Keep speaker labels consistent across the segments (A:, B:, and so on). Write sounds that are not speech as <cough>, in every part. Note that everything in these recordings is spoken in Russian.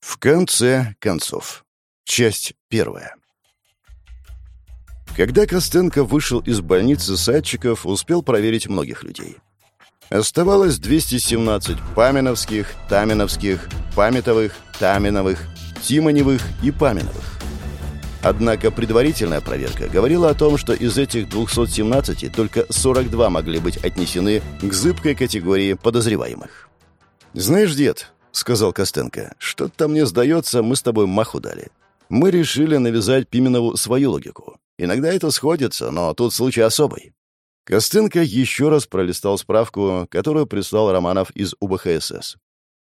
A: В конце концов. Часть первая. Когда Костенко вышел из больницы Садчиков, успел проверить многих людей. Оставалось 217 Паменовских, Таминовских, Памятовых, Таминовых, Тимоневых и Паменовых. Однако предварительная проверка говорила о том, что из этих 217 только 42 могли быть отнесены к зыбкой категории подозреваемых. «Знаешь, дед, — сказал Костенко. «Что-то мне сдается, мы с тобой маху дали. Мы решили навязать Пименову свою логику. Иногда это сходится, но тут случай особый». Костенко еще раз пролистал справку, которую прислал Романов из УБХСС.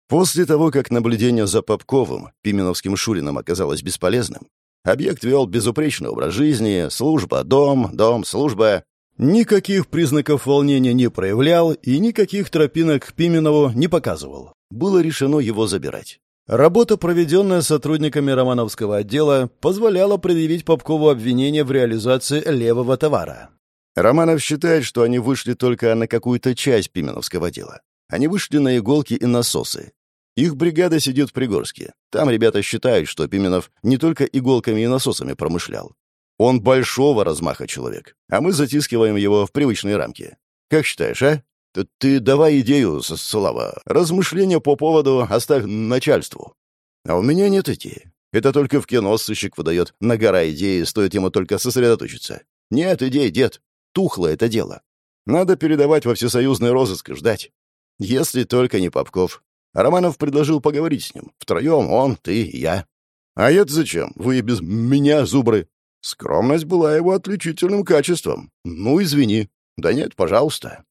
A: После того, как наблюдение за Попковым, Пименовским Шурином, оказалось бесполезным, объект вел безупречный образ жизни, служба, дом, дом, служба. Никаких признаков волнения не проявлял и никаких тропинок к Пименову не показывал было решено его забирать. Работа, проведенная сотрудниками Романовского отдела, позволяла предъявить Попкову обвинение в реализации левого товара. Романов считает, что они вышли только на какую-то часть Пименовского дела. Они вышли на иголки и насосы. Их бригада сидит в Пригорске. Там ребята считают, что Пименов не только иголками и насосами промышлял. Он большого размаха человек, а мы затискиваем его в привычные рамки. Как считаешь, а? Ты давай идею, Слава. Размышления по поводу оставь начальству. А у меня нет идеи. Это только в кино сыщик выдает на гора идеи, стоит ему только сосредоточиться. Нет идей, дед. Тухло это дело. Надо передавать во всесоюзный розыск и ждать. Если только не Попков. Романов предложил поговорить с ним. Втроем он, ты и я. А я зачем? Вы без меня, зубры. Скромность была его отличительным качеством. Ну, извини. Да нет, пожалуйста.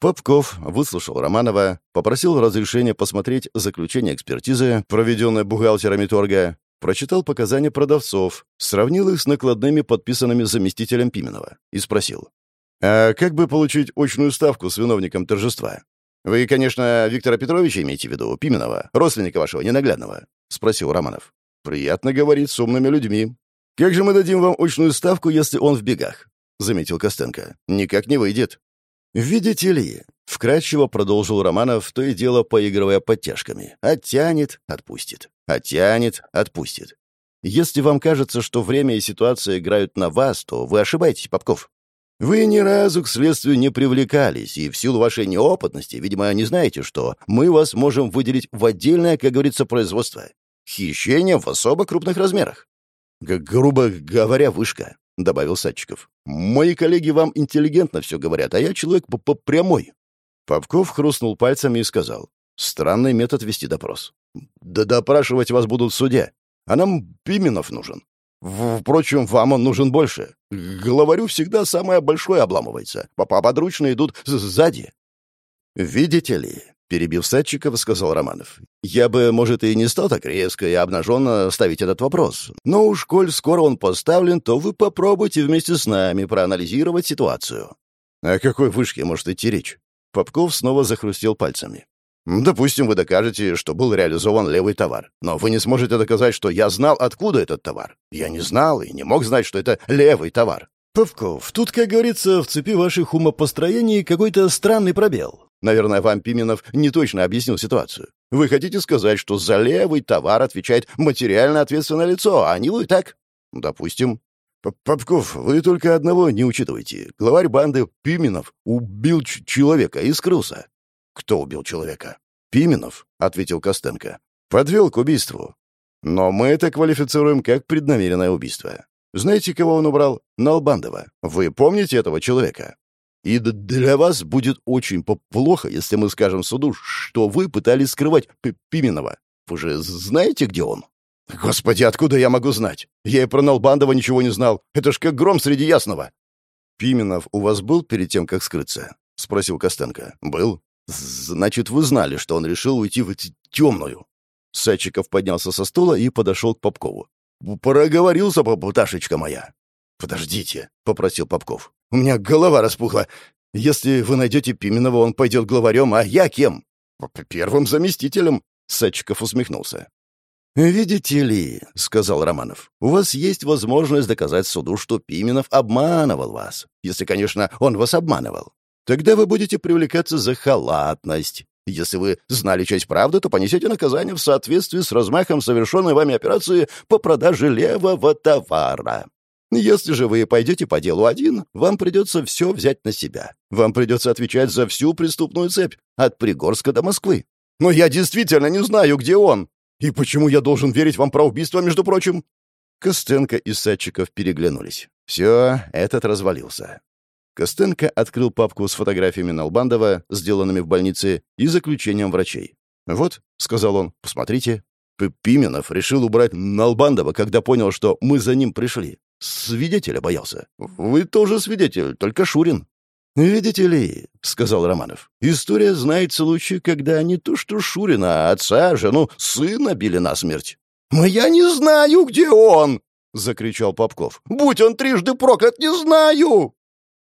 A: Попков выслушал Романова, попросил разрешения посмотреть заключение экспертизы, проведенное бухгалтерами торга, прочитал показания продавцов, сравнил их с накладными, подписанными заместителем Пименова, и спросил. «А как бы получить очную ставку с виновником торжества?» «Вы, конечно, Виктора Петровича имеете в виду, Пименова, родственника вашего ненаглядного?» — спросил Романов. «Приятно говорить с умными людьми. Как же мы дадим вам очную ставку, если он в бегах?» — заметил Костенко. «Никак не выйдет. «Видите ли», — вкратчиво продолжил Романов, то и дело поигрывая подтяжками. «Оттянет — отпустит. Оттянет — отпустит. Если вам кажется, что время и ситуация играют на вас, то вы ошибаетесь, Попков. Вы ни разу к следствию не привлекались, и в силу вашей неопытности, видимо, не знаете, что мы вас можем выделить в отдельное, как говорится, производство. Хищение в особо крупных размерах. Грубо говоря, вышка. — добавил Садчиков. «Мои коллеги вам интеллигентно все говорят, а я человек по, -по прямой». Попков хрустнул пальцами и сказал. «Странный метод вести допрос. Да допрашивать вас будут в суде. А нам Пименов нужен. Впрочем, вам он нужен больше. Главарю всегда самое большое обламывается. Подручные идут сзади». «Видите ли, Перебив Садчикова, сказал Романов. «Я бы, может, и не стал так резко и обнаженно ставить этот вопрос. Но уж коль скоро он поставлен, то вы попробуйте вместе с нами проанализировать ситуацию». «О какой вышке может идти речь?» Попков снова захрустел пальцами. «Допустим, вы докажете, что был реализован левый товар. Но вы не сможете доказать, что я знал, откуда этот товар. Я не знал и не мог знать, что это левый товар». «Павков, тут, как говорится, в цепи ваших умопостроений какой-то странный пробел. Наверное, вам Пименов не точно объяснил ситуацию. Вы хотите сказать, что за левый товар отвечает материально ответственное лицо, а не вы, так? Допустим. Попков, вы только одного не учитываете. Главарь банды Пименов убил человека и скрылся. Кто убил человека? Пименов, ответил Костенко. Подвел к убийству. Но мы это квалифицируем как преднамеренное убийство. Знаете, кого он убрал? Налбандова. Вы помните этого человека? И для вас будет очень плохо, если мы скажем суду, что вы пытались скрывать Пименова. Вы же знаете, где он? Господи, откуда я могу знать? Я и про Налбандова ничего не знал. Это ж как гром среди ясного. Пименов у вас был перед тем, как скрыться? Спросил Костенко. Был. Значит, вы знали, что он решил уйти в темную. Садчиков поднялся со стула и подошел к Попкову. «Проговорился, пташечка моя». «Подождите», — попросил Попков. У меня голова распухла. Если вы найдете Пименова, он пойдет главарем, а я кем? Первым заместителем. Садчиков усмехнулся. «Видите ли», — сказал Романов, — «у вас есть возможность доказать суду, что Пименов обманывал вас, если, конечно, он вас обманывал. Тогда вы будете привлекаться за халатность. Если вы знали часть правды, то понесете наказание в соответствии с размахом совершенной вами операции по продаже левого товара. Если же вы пойдете по делу один, вам придется все взять на себя. Вам придется отвечать за всю преступную цепь, от Пригорска до Москвы. Но я действительно не знаю, где он. И почему я должен верить вам про убийство, между прочим?» Костенко и Садчиков переглянулись. Все, этот развалился. Костенко открыл папку с фотографиями Налбандова, сделанными в больнице, и заключением врачей. «Вот», — сказал он, — «посмотрите». Пименов решил убрать Налбандова, когда понял, что мы за ним пришли. Свидетеля боялся. Вы тоже свидетель, только Шурин. «Видите ли», — сказал Романов, — «история знается лучше, когда не то что Шурина, а отца, жену, сына били насмерть». «Но я не знаю, где он!» — закричал Попков. «Будь он трижды проклят, не знаю!»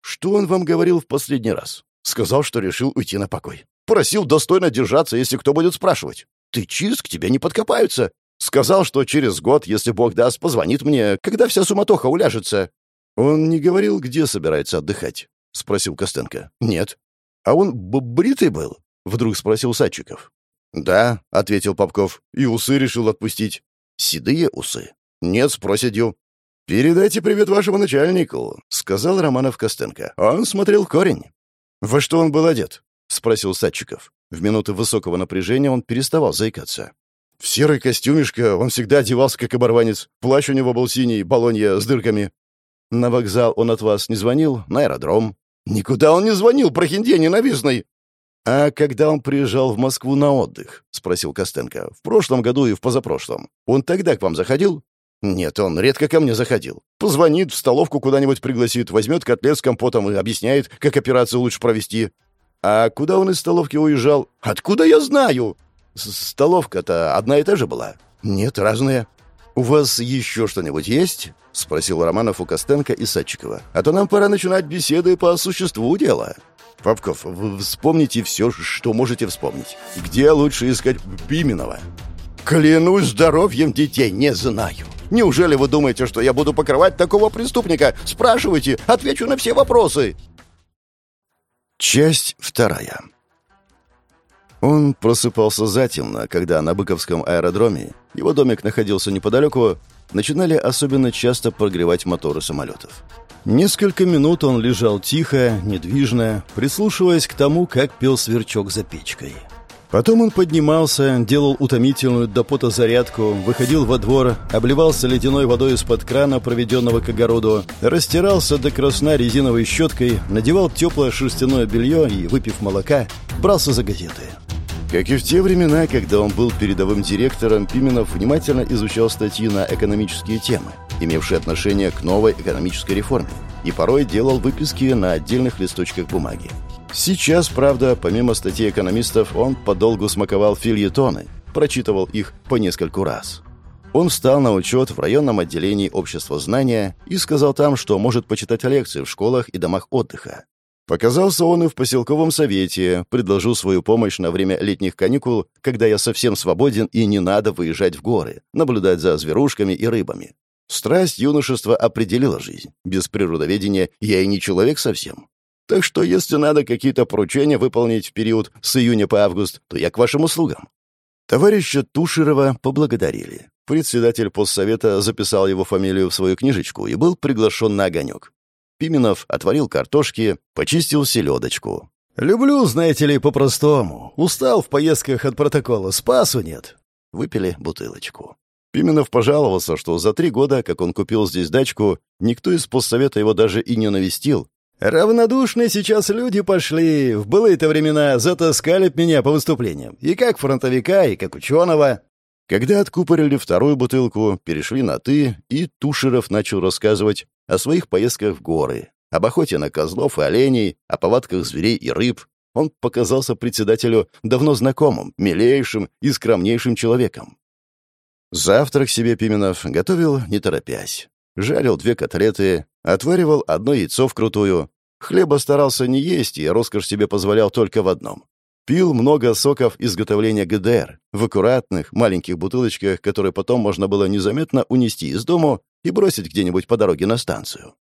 A: «Что он вам говорил в последний раз?» «Сказал, что решил уйти на покой. Просил достойно держаться, если кто будет спрашивать. Ты чист, к тебе не подкопаются. Сказал, что через год, если Бог даст, позвонит мне, когда вся суматоха уляжется». «Он не говорил, где собирается отдыхать?» — спросил Костенко. «Нет». «А он бритый был?» — вдруг спросил Садчиков. «Да», — ответил Попков, — «и усы решил отпустить». «Седые усы?» «Нет, с проседью». «Передайте привет вашему начальнику», — сказал Романов Костенко. «Он смотрел корень». «Во что он был одет?» — спросил Садчиков. В минуты высокого напряжения он переставал заикаться. «В серый костюмишко он всегда одевался, как оборванец. Плащ у него был синий, балонья с дырками». «На вокзал он от вас не звонил? На аэродром?» «Никуда он не звонил, прохиндей ненавистный!» «А когда он приезжал в Москву на отдых?» — спросил Костенко. «В прошлом году и в позапрошлом. Он тогда к вам заходил?» «Нет, он редко ко мне заходил. Позвонит, в столовку куда-нибудь пригласит, возьмет котлет с компотом и объясняет, как операцию лучше провести. А куда он из столовки уезжал? Откуда я знаю?» «Столовка-то одна и та же была?» «Нет, разная». «У вас еще что-нибудь есть?» — спросил Романов у Костенко и Садчикова. «А то нам пора начинать беседы по существу дела». «Попков, вы вспомните все, что можете вспомнить. Где лучше искать Пименова?» «Клянусь здоровьем детей, не знаю. Неужели вы думаете, что я буду покрывать такого преступника? Спрашивайте, отвечу на все вопросы». Часть вторая. Он просыпался затемно, когда на Быковском аэродроме, его домик находился неподалеку, начинали особенно часто прогревать моторы самолетов. Несколько минут он лежал тихо, недвижно, прислушиваясь к тому, как пел сверчок за печкой. Потом он поднимался, делал утомительную до пота зарядку, выходил во двор, обливался ледяной водой из-под крана, проведенного к огороду, растирался до красна резиновой щеткой, надевал теплое шерстяное белье и, выпив молока, брался за газеты. Как и в те времена, когда он был передовым директором, Пименов внимательно изучал статьи на экономические темы, имевшие отношение к новой экономической реформе, и порой делал выписки на отдельных листочках бумаги. Сейчас, правда, помимо статей экономистов, он подолгу смаковал фильетоны, прочитывал их по нескольку раз. Он встал на учет в районном отделении общества знания и сказал там, что может почитать лекции в школах и домах отдыха. Показался он и в поселковом совете, предложил свою помощь на время летних каникул, когда я совсем свободен и не надо выезжать в горы, наблюдать за зверушками и рыбами. Страсть юношества определила жизнь. Без природоведения я и не человек совсем. Так что, если надо какие-то поручения выполнить в период с июня по август, то я к вашим услугам». Товарища Тушерова поблагодарили. Председатель постсовета записал его фамилию в свою книжечку и был приглашен на огонек. Пименов отварил картошки, почистил селедочку. «Люблю, знаете ли, по-простому. Устал в поездках от протокола, спасу нет». Выпили бутылочку. Пименов пожаловался, что за три года, как он купил здесь дачку, никто из постсовета его даже и не навестил. «Равнодушные сейчас люди пошли. В былые-то времена затаскали б меня по выступлениям. И как фронтовика, и как ученого». Когда откупорили вторую бутылку, перешли на «ты», и Тушеров начал рассказывать о своих поездках в горы, об охоте на козлов и оленей, о повадках зверей и рыб. Он показался председателю давно знакомым, милейшим и скромнейшим человеком. Завтрак себе Пименов готовил, не торопясь. Жарил две котлеты, отваривал одно яйцо вкрутую. Хлеба старался не есть и роскошь себе позволял только в одном. Пил много соков изготовления ГДР в аккуратных маленьких бутылочках, которые потом можно было незаметно унести из дому и бросить где-нибудь по дороге на станцию.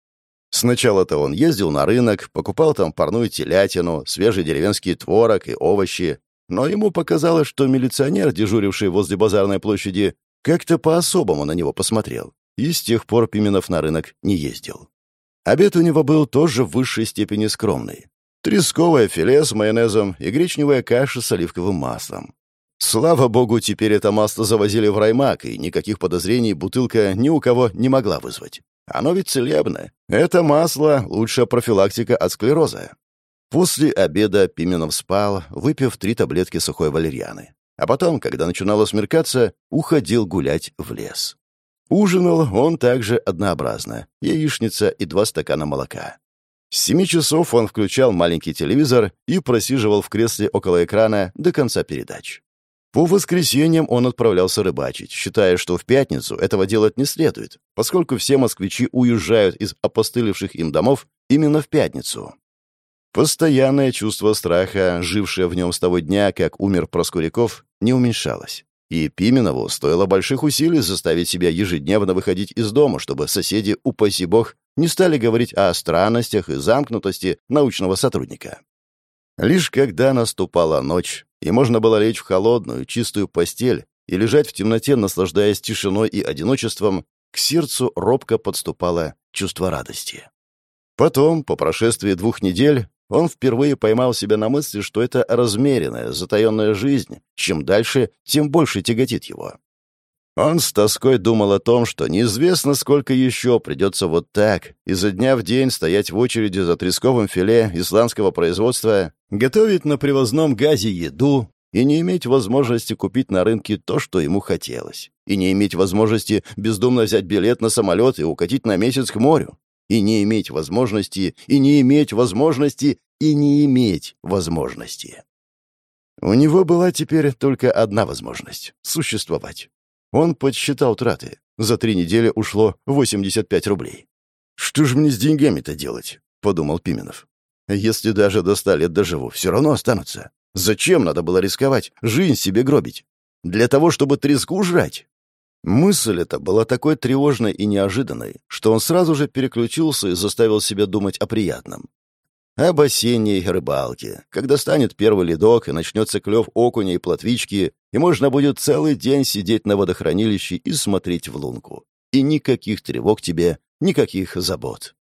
A: Сначала-то он ездил на рынок, покупал там парную телятину, свежий деревенский творог и овощи. но ему показалось, что милиционер, дежуривший возле базарной площади, как-то по-особому на него посмотрел, и с тех пор Пименов на рынок не ездил. Обед у него был тоже в высшей степени скромный. Тресковое филе с майонезом и гречневая каша с оливковым маслом. Слава богу, теперь это масло завозили в раймак, и никаких подозрений бутылка ни у кого не могла вызвать. Оно ведь целебное. Это масло — лучшая профилактика от склероза. После обеда Пименов спал, выпив три таблетки сухой валерьяны. А потом, когда начинало смеркаться, уходил гулять в лес. Ужинал он также однообразно. Яичница и два стакана молока. С семи часов он включал маленький телевизор и просиживал в кресле около экрана до конца передач. По воскресеньям он отправлялся рыбачить, считая, что в пятницу этого делать не следует, поскольку все москвичи уезжают из опостылевших им домов именно в пятницу. Постоянное чувство страха, жившее в нем с того дня, как умер Проскуряков, не уменьшалось. И Пименову стоило больших усилий заставить себя ежедневно выходить из дома, чтобы соседи, упаси бог, не стали говорить о странностях и замкнутости научного сотрудника. Лишь когда наступала ночь, и можно было лечь в холодную, чистую постель и лежать в темноте, наслаждаясь тишиной и одиночеством, к сердцу робко подступало чувство радости. Потом, по прошествии двух недель, он впервые поймал себя на мысли, что это размеренная, затаенная жизнь. Чем дальше, тем больше тяготит его. Он с тоской думал о том, что неизвестно, сколько еще придется вот так, изо дня в день стоять в очереди за тресковым филе исландского производства, готовить на привозном газе еду и не иметь возможности купить на рынке то, что ему хотелось, и не иметь возможности бездумно взять билет на самолет и укатить на месяц к морю, и не иметь возможности, и не иметь возможности, и не иметь возможности. У него была теперь только одна возможность — существовать. Он подсчитал траты. За три недели ушло 85 рублей. «Что же мне с деньгами-то делать?» — подумал Пименов. «Если даже до ста лет доживу, все равно останутся. Зачем надо было рисковать, жизнь себе гробить? Для того, чтобы треску жрать?» Мысль эта была такой тревожной и неожиданной, что он сразу же переключился и заставил себя думать о приятном об осенней рыбалке, когда станет первый ледок и начнется клев окуня и плотвички, и можно будет целый день сидеть на водохранилище и смотреть в лунку. И никаких тревог тебе, никаких забот.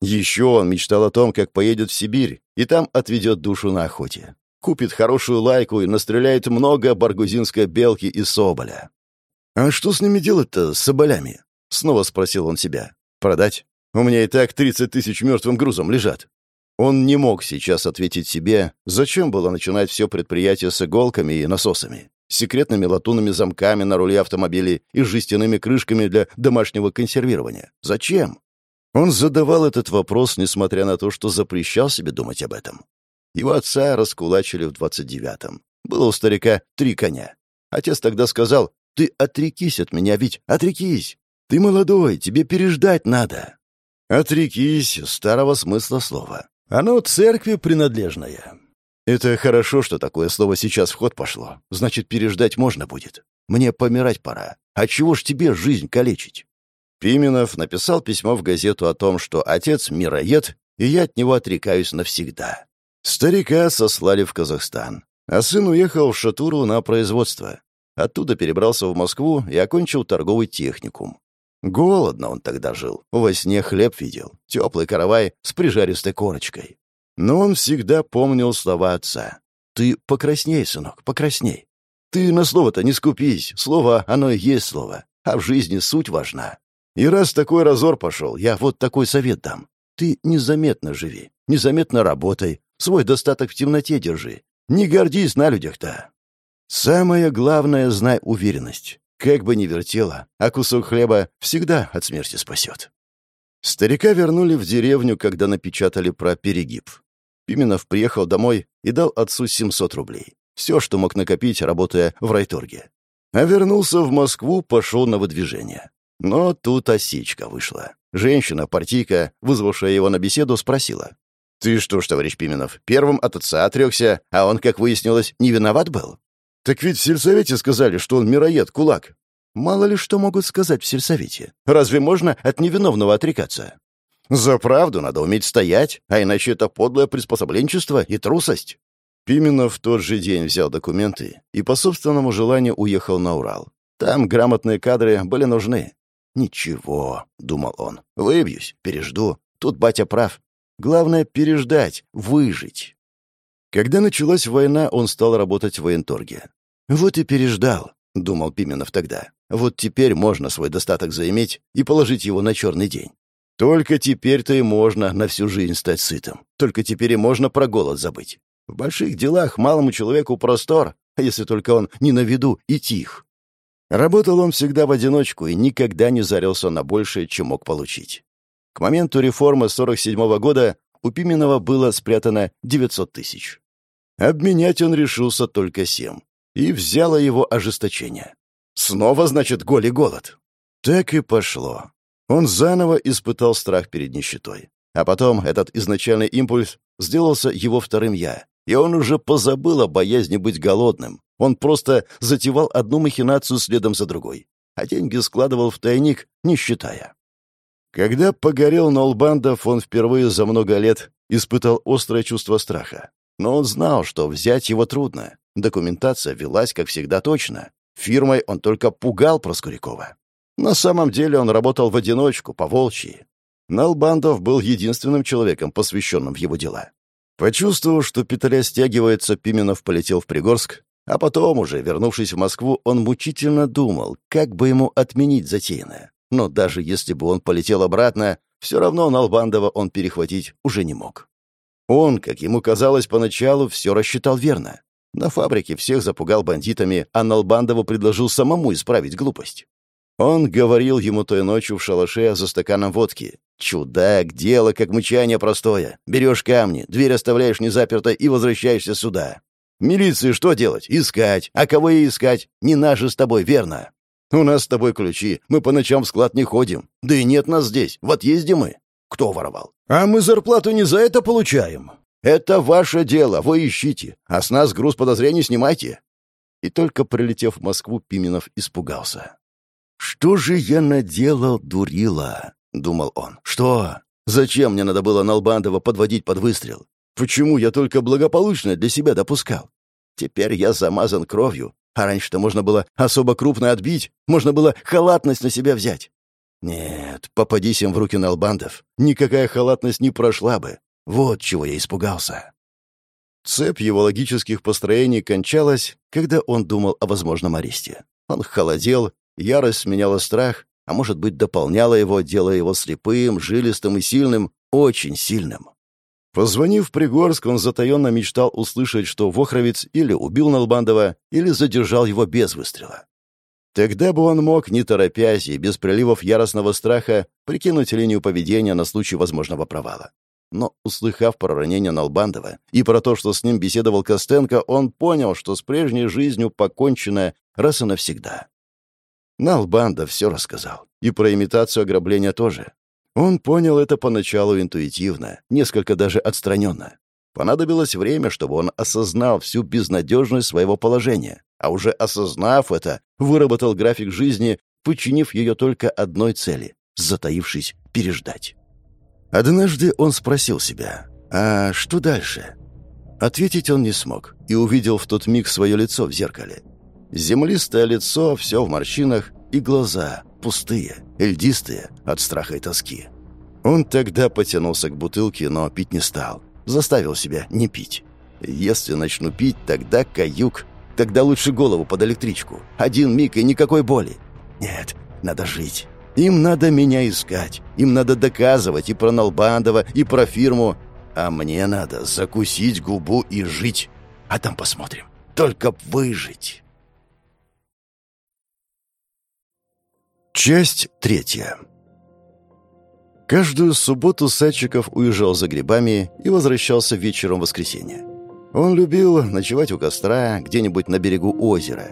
A: Еще он мечтал о том, как поедет в Сибирь, и там отведет душу на охоте. Купит хорошую лайку и настреляет много баргузинской белки и соболя. «А что с ними делать-то, с соболями?» — снова спросил он себя. «Продать? У меня и так тридцать тысяч мертвым грузом лежат. Он не мог сейчас ответить себе, зачем было начинать все предприятие с иголками и насосами, секретными латунными замками на руле автомобилей и жестяными крышками для домашнего консервирования. Зачем? Он задавал этот вопрос, несмотря на то, что запрещал себе думать об этом. Его отца раскулачили в 29-м. Было у старика три коня. Отец тогда сказал, «Ты отрекись от меня, ведь отрекись! Ты молодой, тебе переждать надо!» «Отрекись» — старого смысла слова. Оно церкви принадлежное. Это хорошо, что такое слово сейчас в ход пошло. Значит, переждать можно будет. Мне помирать пора. А чего ж тебе жизнь калечить? Пименов написал письмо в газету о том, что отец мироед, и я от него отрекаюсь навсегда. Старика сослали в Казахстан, а сын уехал в Шатуру на производство. Оттуда перебрался в Москву и окончил торговый техникум. Голодно он тогда жил, во сне хлеб видел, теплый каравай с прижаристой корочкой. Но он всегда помнил слова отца. «Ты покрасней, сынок, покрасней. Ты на слово-то не скупись, слово, оно и есть слово, а в жизни суть важна. И раз такой разор пошел, я вот такой совет дам. Ты незаметно живи, незаметно работай, свой достаток в темноте держи. Не гордись на людях-то. Самое главное — знай уверенность. Как бы ни вертело, а кусок хлеба всегда от смерти спасет. Старика вернули в деревню, когда напечатали про перегиб. Пименов приехал домой и дал отцу 700 рублей. Все, что мог накопить, работая в райторге. А вернулся в Москву, пошел на выдвижение. Но тут осечка вышла. Женщина, партийка, вызвавшая его на беседу, спросила. «Ты что ж, товарищ Пименов, первым от отца отрекся, а он, как выяснилось, не виноват был?» Так ведь в сельсовете сказали, что он мироед, кулак. Мало ли что могут сказать в сельсовете. Разве можно от невиновного отрекаться? За правду надо уметь стоять, а иначе это подлое приспособленчество и трусость. Пименов в тот же день взял документы и по собственному желанию уехал на Урал. Там грамотные кадры были нужны. «Ничего», — думал он, — «выбьюсь, пережду. Тут батя прав. Главное — переждать, выжить». Когда началась война, он стал работать в военторге. «Вот и переждал», — думал Пименов тогда. «Вот теперь можно свой достаток заиметь и положить его на черный день. Только теперь-то и можно на всю жизнь стать сытым. Только теперь и можно про голод забыть. В больших делах малому человеку простор, если только он не на виду и тих. Работал он всегда в одиночку и никогда не зарился на большее, чем мог получить. К моменту реформы 47 -го года у Пименова было спрятано 900 тысяч. Обменять он решился только 7. И взяло его ожесточение. Снова, значит, голый голод. Так и пошло. Он заново испытал страх перед нищетой. А потом этот изначальный импульс сделался его вторым «я», и он уже позабыл о боязни быть голодным. Он просто затевал одну махинацию следом за другой, а деньги складывал в тайник, не считая. Когда погорел Нолбандов, он впервые за много лет испытал острое чувство страха. Но он знал, что взять его трудно. Документация велась, как всегда, точно. Фирмой он только пугал Проскурякова. На самом деле он работал в одиночку, по волчьи. Налбандов был единственным человеком, посвященным в его дела. Почувствовав, что петля стягивается, Пименов полетел в Пригорск, а потом уже, вернувшись в Москву, он мучительно думал, как бы ему отменить затеянное. Но даже если бы он полетел обратно, все равно Налбандова он перехватить уже не мог. Он, как ему казалось поначалу, все рассчитал верно. На фабрике всех запугал бандитами, а Налбандову предложил самому исправить глупость. Он говорил ему той ночью в шалаше за стаканом водки. «Чудак, дело как мычание простое. Берешь камни, дверь оставляешь незапертой и возвращаешься сюда. Милиции что делать? Искать. А кого и искать? Не наши с тобой, верно? У нас с тобой ключи. Мы по ночам в склад не ходим. Да и нет нас здесь. В отъезде мы. Кто воровал? А мы зарплату не за это получаем. Это ваше дело. Вы ищите. А с нас груз подозрений снимайте. И только прилетев в Москву, Пименов испугался. «Что же я наделал, дурила?» — думал он. «Что? Зачем мне надо было Налбандова подводить под выстрел? Почему я только благополучно для себя допускал? Теперь я замазан кровью, а раньше-то можно было особо крупно отбить, можно было халатность на себя взять. Нет, попадись им в руки Налбандов, никакая халатность не прошла бы. Вот чего я испугался». Цепь его логических построений кончалась, когда он думал о возможном аресте. Он холодел Ярость сменяла страх, а может быть, дополняла его, делая его слепым, жилистым и сильным, очень сильным. Позвонив в Пригорск, он затаенно мечтал услышать, что Вохровец или убил Налбандова, или задержал его без выстрела. Тогда бы он мог, не торопясь и без приливов яростного страха, прикинуть линию поведения на случай возможного провала. Но, услыхав про ранение Налбандова и про то, что с ним беседовал Костенко, он понял, что с прежней жизнью покончено раз и навсегда. Налбанда все рассказал. И про имитацию ограбления тоже. Он понял это поначалу интуитивно, несколько даже отстраненно. Понадобилось время, чтобы он осознал всю безнадежность своего положения, а уже осознав это, выработал график жизни, подчинив ее только одной цели — затаившись переждать. Однажды он спросил себя, «А что дальше?» Ответить он не смог и увидел в тот миг свое лицо в зеркале. Землистое лицо, все в морщинах, и глаза пустые, льдистые от страха и тоски. Он тогда потянулся к бутылке, но пить не стал. Заставил себя не пить. Если начну пить, тогда каюк. Тогда лучше голову под электричку. Один миг и никакой боли. Нет, надо жить. Им надо меня искать. Им надо доказывать и про Налбандова, и про фирму. А мне надо закусить губу и жить. А там посмотрим. Только выжить. Часть третья. Каждую субботу Садчиков уезжал за грибами и возвращался вечером в воскресенье. Он любил ночевать у костра где-нибудь на берегу озера.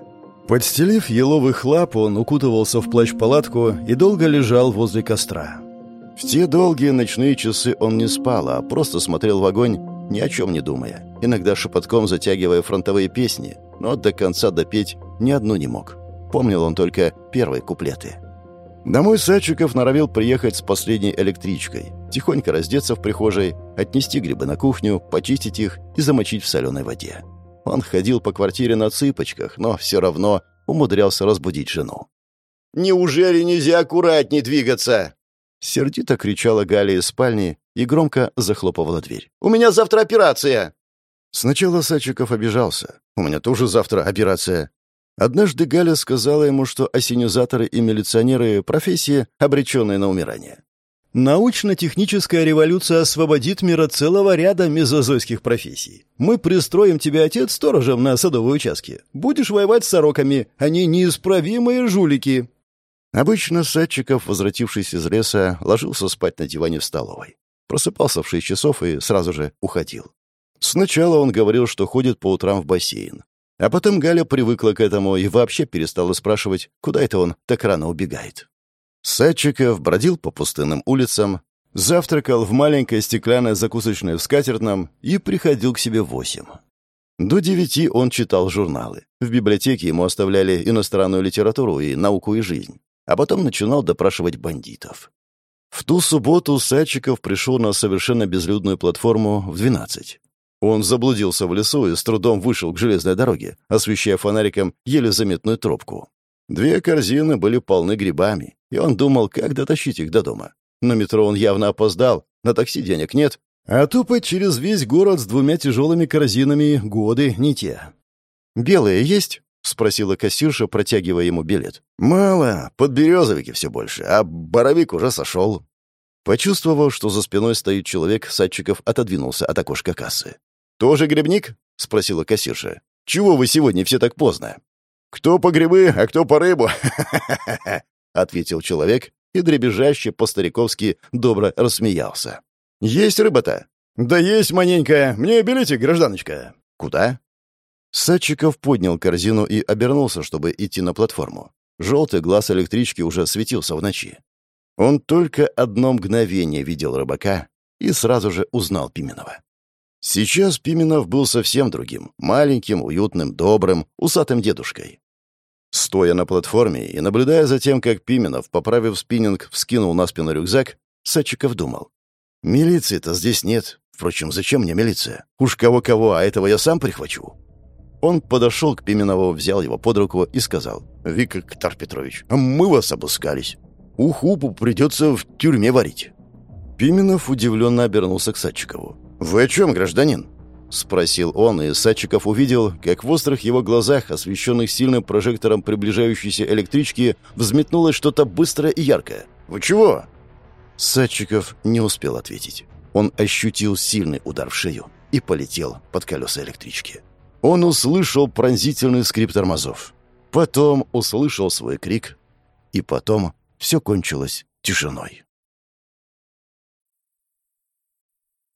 A: Подстелив еловый хлап, он укутывался в плащ-палатку и долго лежал возле костра. В те долгие ночные часы он не спал, а просто смотрел в огонь, ни о чем не думая, иногда шепотком затягивая фронтовые песни, но до конца допеть ни одну не мог. Помнил он только первые куплеты. Домой Садчиков норовил приехать с последней электричкой, тихонько раздеться в прихожей, отнести грибы на кухню, почистить их и замочить в соленой воде. Он ходил по квартире на цыпочках, но все равно умудрялся разбудить жену.
B: «Неужели нельзя аккуратнее двигаться?»
A: Сердито кричала Галя из спальни и громко захлопывала дверь.
B: «У меня завтра операция!»
A: Сначала Сачиков обижался. «У меня тоже завтра операция». Однажды Галя сказала ему, что осенизаторы и милиционеры — профессии, обреченные на умирание. Научно-техническая революция освободит мир от целого ряда мезозойских профессий. Мы пристроим тебя, отец, сторожем на садовой участке. Будешь воевать с сороками. Они неисправимые жулики. Обычно Садчиков, возвратившись из леса, ложился спать на диване в столовой. Просыпался в шесть часов и сразу же уходил. Сначала он говорил, что ходит по утрам в бассейн. А потом Галя привыкла к этому и вообще перестала спрашивать, куда это он так рано убегает. Садчиков бродил по пустынным улицам, завтракал в маленькой стеклянной закусочной в скатертном и приходил к себе в восемь. До девяти он читал журналы. В библиотеке ему оставляли иностранную литературу и науку и жизнь. А потом начинал допрашивать бандитов. В ту субботу Садчиков пришел на совершенно безлюдную платформу в двенадцать. Он заблудился в лесу и с трудом вышел к железной дороге, освещая фонариком еле заметную тропку. Две корзины были полны грибами, и он думал, как дотащить их до дома. На метро он явно опоздал, на такси денег нет, а тупать через весь город с двумя тяжелыми корзинами годы не те. «Белые есть?» — спросила кассирша, протягивая ему билет. «Мало, подберезовики все больше, а боровик уже сошел». Почувствовав, что за спиной стоит человек, Садчиков отодвинулся от окошка кассы. «Тоже грибник?» — спросила кассирша. «Чего вы сегодня все так поздно?» «Кто по грибы, а кто по рыбу?» <laughs> ответил человек и дребезжаще по-стариковски добро рассмеялся. «Есть рыба-то?» «Да есть, маненькая. Мне берите, гражданочка». «Куда?» Садчиков поднял корзину и обернулся, чтобы идти на платформу. Желтый глаз электрички уже светился в ночи. Он только одно мгновение видел рыбака и сразу же узнал Пименова. Сейчас Пименов был совсем другим, маленьким, уютным, добрым, усатым дедушкой. Стоя на платформе и наблюдая за тем, как Пименов, поправив спиннинг, вскинул на спину рюкзак, Садчиков думал. «Милиции-то здесь нет. Впрочем, зачем мне милиция? Уж кого-кого, а этого я сам прихвачу». Он подошел к Пименову, взял его под руку и сказал. «Виктор Петрович, мы вас обыскались. Ухупу придется в тюрьме варить». Пименов удивленно обернулся к Садчикову. «Вы о чем, гражданин?» — спросил он, и Садчиков увидел, как в острых его глазах, освещенных сильным прожектором приближающейся электрички, взметнулось что-то быстрое и яркое. «Вы чего?» Садчиков не успел ответить. Он ощутил сильный удар в шею и полетел под колеса электрички. Он услышал пронзительный скрип тормозов. Потом услышал свой крик. И потом все кончилось тишиной.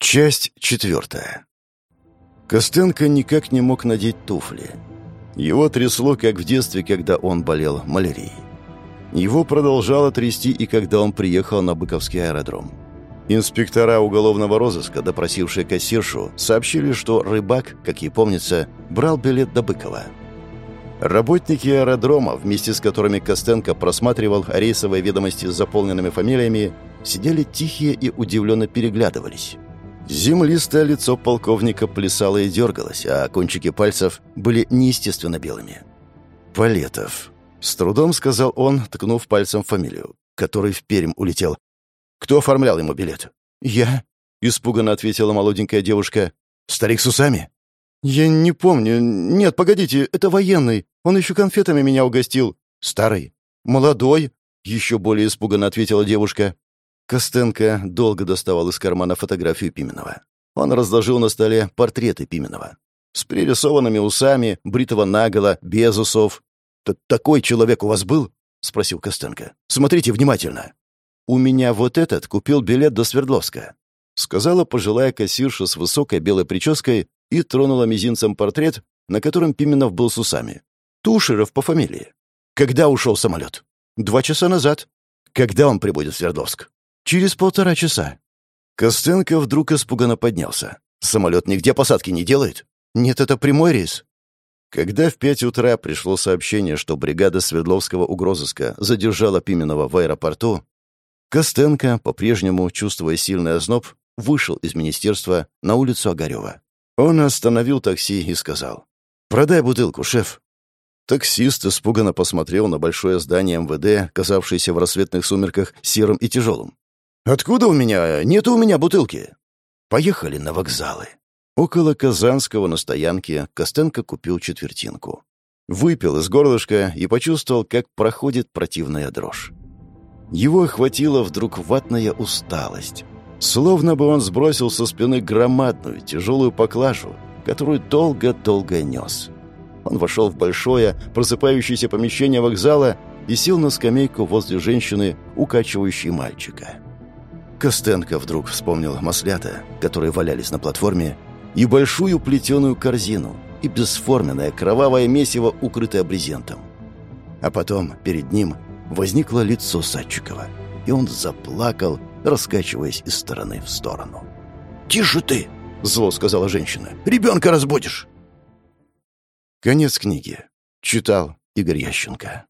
A: Часть четвертая. Костенко никак не мог надеть туфли. Его трясло, как в детстве, когда он болел малярией. Его продолжало трясти и когда он приехал на Быковский аэродром. Инспектора уголовного розыска, допросившие кассиршу, сообщили, что рыбак, как ей помнится, брал билет до Быкова. Работники аэродрома, вместе с которыми Костенко просматривал рейсовые ведомости с заполненными фамилиями, сидели тихие и удивленно переглядывались. Землистое лицо полковника плясало и дергалось, а кончики пальцев были неестественно белыми. «Палетов», — с трудом сказал он, ткнув пальцем фамилию, который в Пермь улетел. «Кто оформлял ему билет?» «Я», — испуганно ответила молоденькая девушка. «Старик с усами?» «Я не помню. Нет, погодите, это военный. Он еще конфетами меня угостил». «Старый?» «Молодой», — еще более испуганно ответила девушка. Костенко долго доставал из кармана фотографию Пименова. Он разложил на столе портреты Пименова. С пририсованными усами, бритого наголо, без усов. «Такой человек у вас был?» — спросил Костенко. «Смотрите внимательно». «У меня вот этот купил билет до Свердловска», — сказала пожилая кассирша с высокой белой прической и тронула мизинцем портрет, на котором Пименов был с усами. Тушеров по фамилии. «Когда ушел самолет?» «Два часа назад». «Когда он прибудет в Свердловск?» Через полтора часа. Костенко вдруг испуганно поднялся. Самолет нигде посадки не делает? Нет, это прямой рейс. Когда в пять утра пришло сообщение, что бригада Свердловского угрозыска задержала Пименова в аэропорту, Костенко, по-прежнему чувствуя сильный озноб, вышел из министерства на улицу Огарева. Он остановил такси и сказал. «Продай бутылку, шеф». Таксист испуганно посмотрел на большое здание МВД, казавшееся в рассветных сумерках серым и тяжелым. «Откуда у меня? Нет у меня бутылки!» Поехали на вокзалы. Около Казанского на стоянке Костенко купил четвертинку. Выпил из горлышка и почувствовал, как проходит противная дрожь. Его охватила вдруг ватная усталость. Словно бы он сбросил со спины громадную, тяжелую поклажу, которую долго-долго нес. Он вошел в большое, просыпающееся помещение вокзала и сел на скамейку возле женщины, укачивающей мальчика. Костенко вдруг вспомнил маслята, которые валялись на платформе, и большую плетеную корзину, и бесформенное кровавое месиво, укрытое брезентом. А потом перед ним возникло лицо Садчикова, и он заплакал, раскачиваясь из стороны в сторону.
B: «Тише ты!» — зло сказала женщина. «Ребенка разбудишь!»
A: Конец книги. Читал Игорь Ященко.